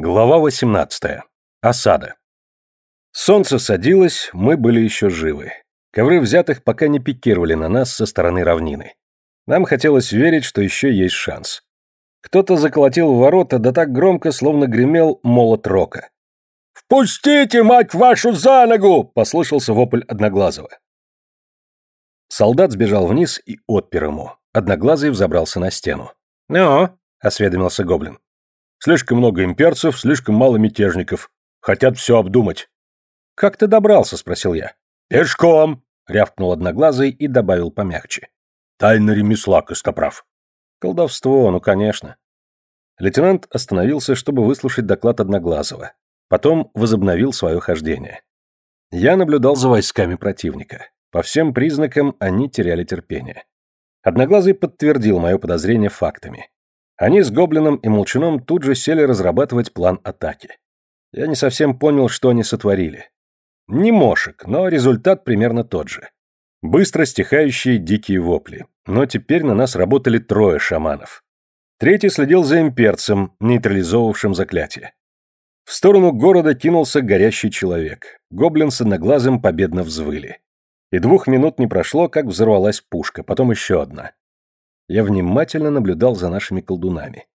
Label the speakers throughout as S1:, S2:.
S1: Глава 18. Осада. Солнце садилось, мы были еще живы. Ковры взятых пока не пикировали на нас со стороны равнины. Нам хотелось верить, что еще есть шанс. Кто-то заколотил ворота, да так громко, словно гремел молот рока. «Впустите, мать вашу, за ногу!» — послышался вопль Одноглазого. Солдат сбежал вниз и отпер ему. Одноглазый взобрался на стену. «Ну?» — осведомился гоблин. Слишком много имперцев, слишком мало мятежников. Хотят все обдумать. «Как ты добрался?» — спросил я. «Пешком!» — рявкнул одноглазый и добавил помягче. «Тайна ремесла, Костоправ». «Колдовство, ну, конечно». Лейтенант остановился, чтобы выслушать доклад Одноглазого. Потом возобновил свое хождение. Я наблюдал за войсками противника. По всем признакам они теряли терпение. Одноглазый подтвердил мое подозрение фактами. Они с Гоблином и Молчуном тут же сели разрабатывать план атаки. Я не совсем понял, что они сотворили. Не мошек, но результат примерно тот же. Быстро стихающие дикие вопли. Но теперь на нас работали трое шаманов. Третий следил за имперцем, нейтрализовавшим заклятие. В сторону города кинулся горящий человек. Гоблин с одноглазым победно взвыли. И двух минут не прошло, как взорвалась пушка, потом еще одна. Я внимательно наблюдал за нашими колдунами.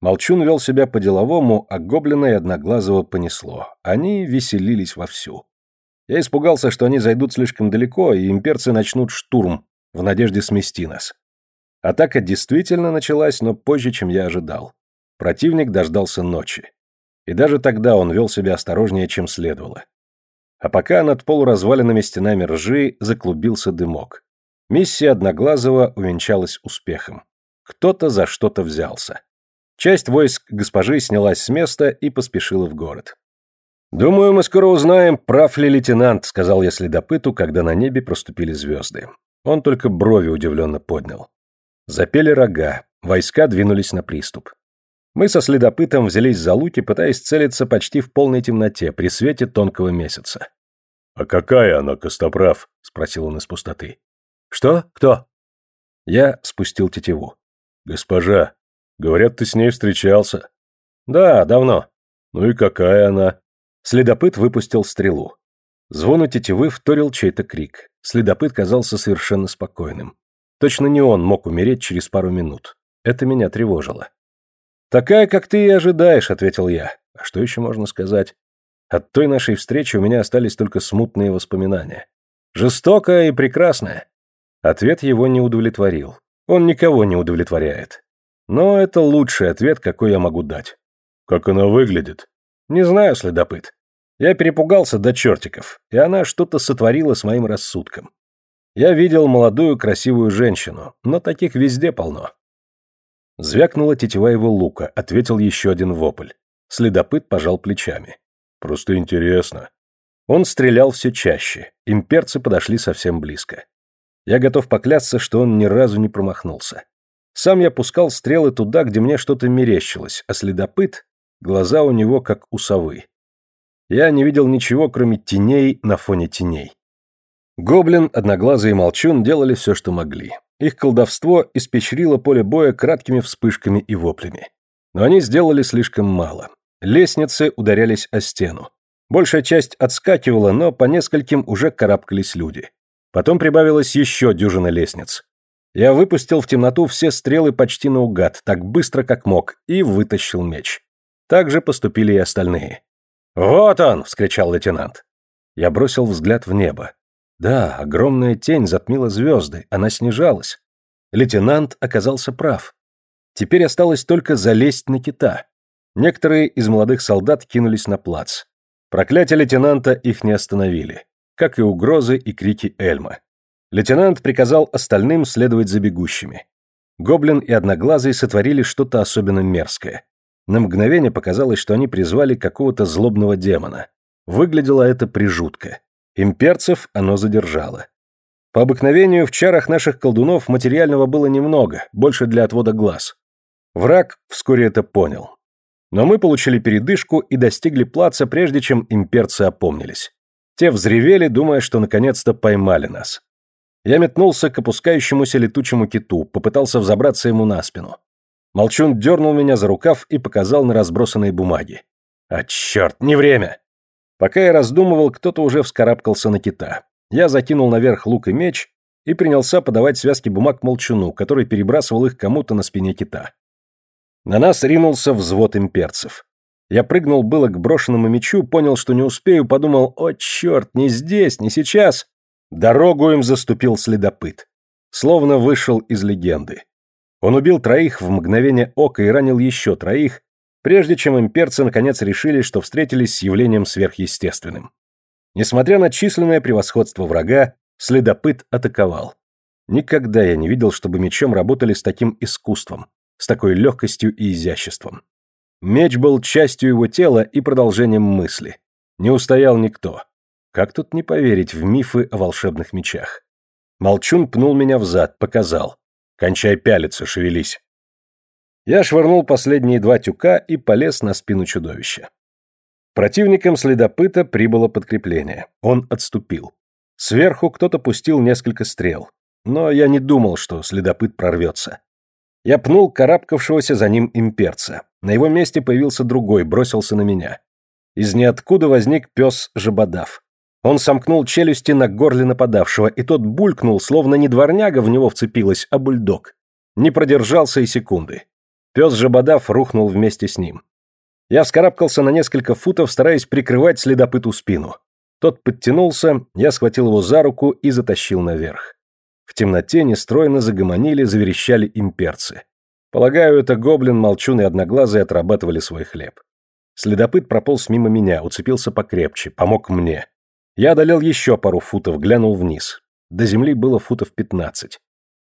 S1: Молчун вел себя по-деловому, а гоблина и одноглазого понесло. Они веселились вовсю. Я испугался, что они зайдут слишком далеко, и имперцы начнут штурм, в надежде смести нас. Атака действительно началась, но позже, чем я ожидал. Противник дождался ночи. И даже тогда он вел себя осторожнее, чем следовало. А пока над полуразваленными стенами ржи заклубился дымок. Миссия Одноглазого увенчалась успехом. Кто-то за что-то взялся. Часть войск госпожи снялась с места и поспешила в город. «Думаю, мы скоро узнаем, прав ли лейтенант», — сказал я следопыту, когда на небе проступили звезды. Он только брови удивленно поднял. Запели рога, войска двинулись на приступ. Мы со следопытом взялись за луки, пытаясь целиться почти в полной темноте, при свете тонкого месяца. «А какая она, Костоправ?» — спросил он из пустоты. «Что? Кто?» Я спустил тетиву. «Госпожа, говорят, ты с ней встречался». «Да, давно». «Ну и какая она?» Следопыт выпустил стрелу. Звону тетивы вторил чей-то крик. Следопыт казался совершенно спокойным. Точно не он мог умереть через пару минут. Это меня тревожило. «Такая, как ты и ожидаешь», — ответил я. «А что еще можно сказать? От той нашей встречи у меня остались только смутные воспоминания. Жестокая и прекрасная. Ответ его не удовлетворил. Он никого не удовлетворяет. Но это лучший ответ, какой я могу дать. Как она выглядит? Не знаю, следопыт. Я перепугался до чертиков, и она что-то сотворила с моим рассудком. Я видел молодую красивую женщину, но таких везде полно. Звякнула тетива его лука, ответил еще один вопль. Следопыт пожал плечами. Просто интересно. Он стрелял все чаще, имперцы подошли совсем близко. Я готов поклясться, что он ни разу не промахнулся. Сам я пускал стрелы туда, где мне что-то мерещилось, а следопыт, глаза у него как у совы. Я не видел ничего, кроме теней на фоне теней. Гоблин, Одноглазый и Молчун делали все, что могли. Их колдовство испечрило поле боя краткими вспышками и воплями. Но они сделали слишком мало. Лестницы ударялись о стену. Большая часть отскакивала, но по нескольким уже карабкались люди. Потом прибавилось еще дюжина лестниц. Я выпустил в темноту все стрелы почти наугад, так быстро, как мог, и вытащил меч. Так же поступили и остальные. «Вот он!» — вскричал лейтенант. Я бросил взгляд в небо. Да, огромная тень затмила звезды, она снижалась. Лейтенант оказался прав. Теперь осталось только залезть на кита. Некоторые из молодых солдат кинулись на плац. Проклятие лейтенанта их не остановили как и угрозы и крики Эльма. Лейтенант приказал остальным следовать за бегущими. Гоблин и Одноглазый сотворили что-то особенно мерзкое. На мгновение показалось, что они призвали какого-то злобного демона. Выглядело это прижутко. Имперцев оно задержало. По обыкновению в чарах наших колдунов материального было немного, больше для отвода глаз. Враг вскоре это понял. Но мы получили передышку и достигли плаца, прежде чем имперцы опомнились. Те взревели, думая, что наконец-то поймали нас. Я метнулся к опускающемуся летучему киту, попытался взобраться ему на спину. Молчун дернул меня за рукав и показал на разбросанные бумаги. А черт, не время! Пока я раздумывал, кто-то уже вскарабкался на кита. Я закинул наверх лук и меч и принялся подавать связки бумаг молчуну, который перебрасывал их кому-то на спине кита. На нас ринулся взвод имперцев. Я прыгнул было к брошенному мечу, понял, что не успею, подумал, о черт, не здесь, не сейчас. Дорогу им заступил следопыт. Словно вышел из легенды. Он убил троих в мгновение ока и ранил еще троих, прежде чем имперцы наконец решили, что встретились с явлением сверхъестественным. Несмотря на численное превосходство врага, следопыт атаковал. Никогда я не видел, чтобы мечом работали с таким искусством, с такой легкостью и изяществом. Меч был частью его тела и продолжением мысли. Не устоял никто. Как тут не поверить в мифы о волшебных мечах? Молчун пнул меня в зад, показал. «Кончай пялиться, шевелись». Я швырнул последние два тюка и полез на спину чудовища. Противникам следопыта прибыло подкрепление. Он отступил. Сверху кто-то пустил несколько стрел. Но я не думал, что следопыт прорвется. Я пнул карабкавшегося за ним имперца. На его месте появился другой, бросился на меня. Из ниоткуда возник пес Жабодав. Он сомкнул челюсти на горле нападавшего, и тот булькнул, словно не дворняга в него вцепилась, а бульдог. Не продержался и секунды. Пес Жабодав рухнул вместе с ним. Я вскарабкался на несколько футов, стараясь прикрывать следопыту спину. Тот подтянулся, я схватил его за руку и затащил наверх. В темноте нестройно загомонили, заверещали имперцы. Полагаю, это гоблин, молчун и одноглазый отрабатывали свой хлеб. Следопыт прополз мимо меня, уцепился покрепче, помог мне. Я одолел еще пару футов, глянул вниз. До земли было футов пятнадцать.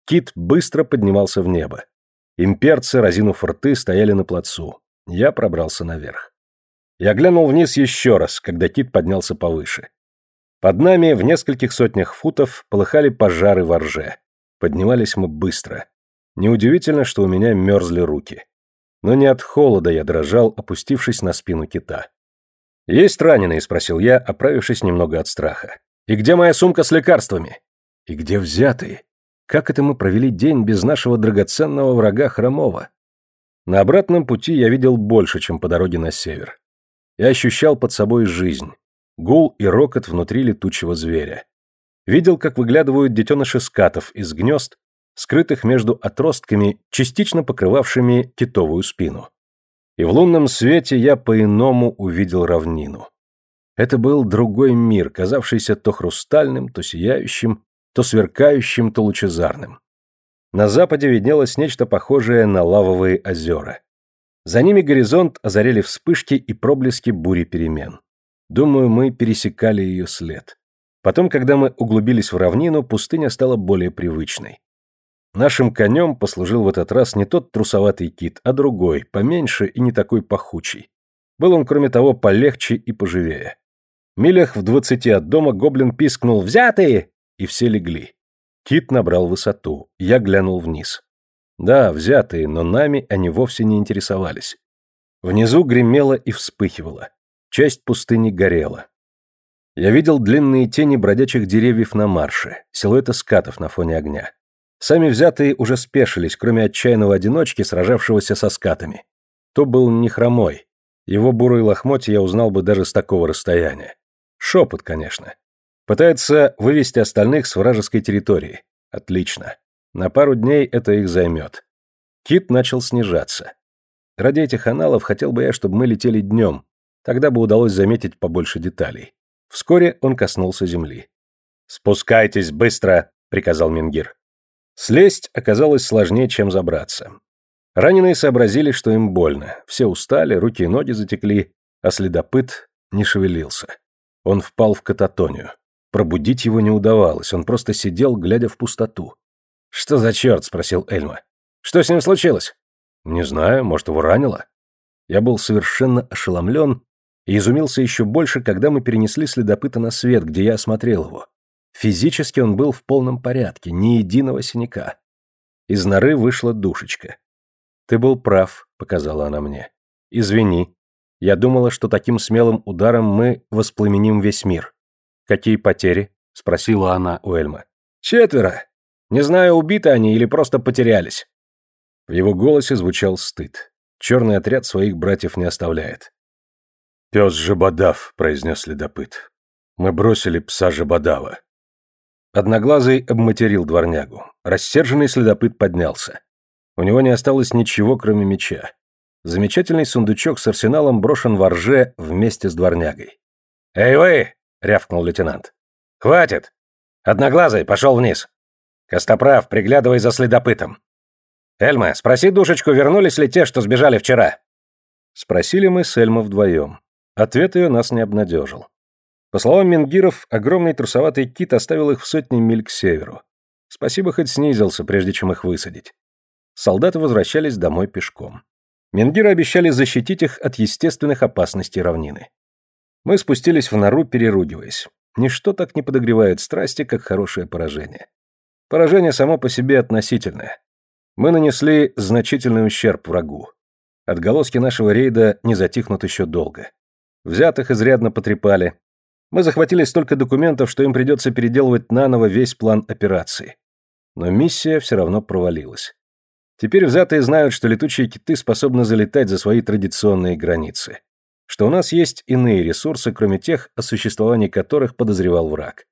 S1: Кит быстро поднимался в небо. Имперцы, разинув рты, стояли на плацу. Я пробрался наверх. Я глянул вниз еще раз, когда кит поднялся повыше. Под нами, в нескольких сотнях футов, полыхали пожары во рже. Поднимались мы быстро. Неудивительно, что у меня мерзли руки. Но не от холода я дрожал, опустившись на спину кита. «Есть раненые?» – спросил я, оправившись немного от страха. «И где моя сумка с лекарствами?» «И где взятые? Как это мы провели день без нашего драгоценного врага Хромова?» На обратном пути я видел больше, чем по дороге на север. Я ощущал под собой жизнь, гул и рокот внутри летучего зверя. Видел, как выглядывают детеныши скатов из гнезд, скрытых между отростками, частично покрывавшими китовую спину. И в лунном свете я по-иному увидел равнину. Это был другой мир, казавшийся то хрустальным, то сияющим, то сверкающим, то лучезарным. На западе виднелось нечто похожее на лавовые озера. За ними горизонт озарили вспышки и проблески бури перемен. Думаю, мы пересекали ее след. Потом, когда мы углубились в равнину, пустыня стала более привычной. Нашим конем послужил в этот раз не тот трусоватый кит, а другой, поменьше и не такой пахучий. Был он, кроме того, полегче и поживее. Милях в двадцати от дома гоблин пискнул «Взятые!» и все легли. Кит набрал высоту. Я глянул вниз. Да, взятые, но нами они вовсе не интересовались. Внизу гремело и вспыхивало. Часть пустыни горела. Я видел длинные тени бродячих деревьев на марше, силуэты скатов на фоне огня. Сами взятые уже спешились, кроме отчаянного одиночки, сражавшегося со скатами. То был не хромой. Его бурые лохмотья я узнал бы даже с такого расстояния. Шепот, конечно. Пытается вывести остальных с вражеской территории. Отлично. На пару дней это их займет. Кит начал снижаться. Ради этих аналов хотел бы я, чтобы мы летели днем. Тогда бы удалось заметить побольше деталей. Вскоре он коснулся земли. «Спускайтесь быстро!» — приказал Мингир. Слезть оказалось сложнее, чем забраться. Раненые сообразили, что им больно. Все устали, руки и ноги затекли, а следопыт не шевелился. Он впал в кататонию. Пробудить его не удавалось, он просто сидел, глядя в пустоту. «Что за черт?» — спросил Эльма. «Что с ним случилось?» «Не знаю, может, его ранило?» Я был совершенно ошеломлен и изумился еще больше, когда мы перенесли следопыта на свет, где я осмотрел его. Физически он был в полном порядке, ни единого синяка. Из норы вышла душечка. «Ты был прав», — показала она мне. «Извини. Я думала, что таким смелым ударом мы воспламеним весь мир». «Какие потери?» — спросила она у Эльма. «Четверо. Не знаю, убиты они или просто потерялись». В его голосе звучал стыд. Черный отряд своих братьев не оставляет. «Пес Жабодав», — произнес следопыт. «Мы бросили пса Жабодава». Одноглазый обматерил дворнягу. Рассерженный следопыт поднялся. У него не осталось ничего, кроме меча. Замечательный сундучок с арсеналом брошен во рже вместе с дворнягой. «Эй вы!» — рявкнул лейтенант. «Хватит! Одноглазый, пошел вниз! Костоправ, приглядывай за следопытом. Эльма, спроси душечку, вернулись ли те, что сбежали вчера?» Спросили мы с Эльма вдвоем. Ответ ее нас не обнадежил. По словам Менгиров, огромный трусоватый кит оставил их в сотни миль к северу. Спасибо, хоть снизился, прежде чем их высадить. Солдаты возвращались домой пешком. Менгиры обещали защитить их от естественных опасностей равнины. Мы спустились в нору, переругиваясь. Ничто так не подогревает страсти, как хорошее поражение. Поражение само по себе относительное. Мы нанесли значительный ущерб врагу. Отголоски нашего рейда не затихнут еще долго. Взятых изрядно потрепали. Мы захватили столько документов, что им придется переделывать наново весь план операции. Но миссия все равно провалилась. Теперь взятые знают, что летучие киты способны залетать за свои традиционные границы. Что у нас есть иные ресурсы, кроме тех, о существовании которых подозревал враг.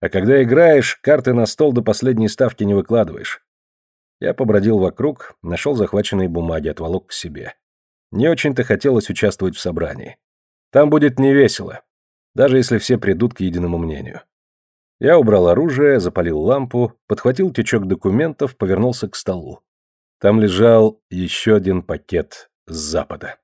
S1: А когда играешь, карты на стол до последней ставки не выкладываешь. Я побродил вокруг, нашел захваченные бумаги, отволок к себе. Не очень-то хотелось участвовать в собрании. Там будет невесело, даже если все придут к единому мнению. Я убрал оружие, запалил лампу, подхватил тючок документов, повернулся к столу. Там лежал еще один пакет с запада.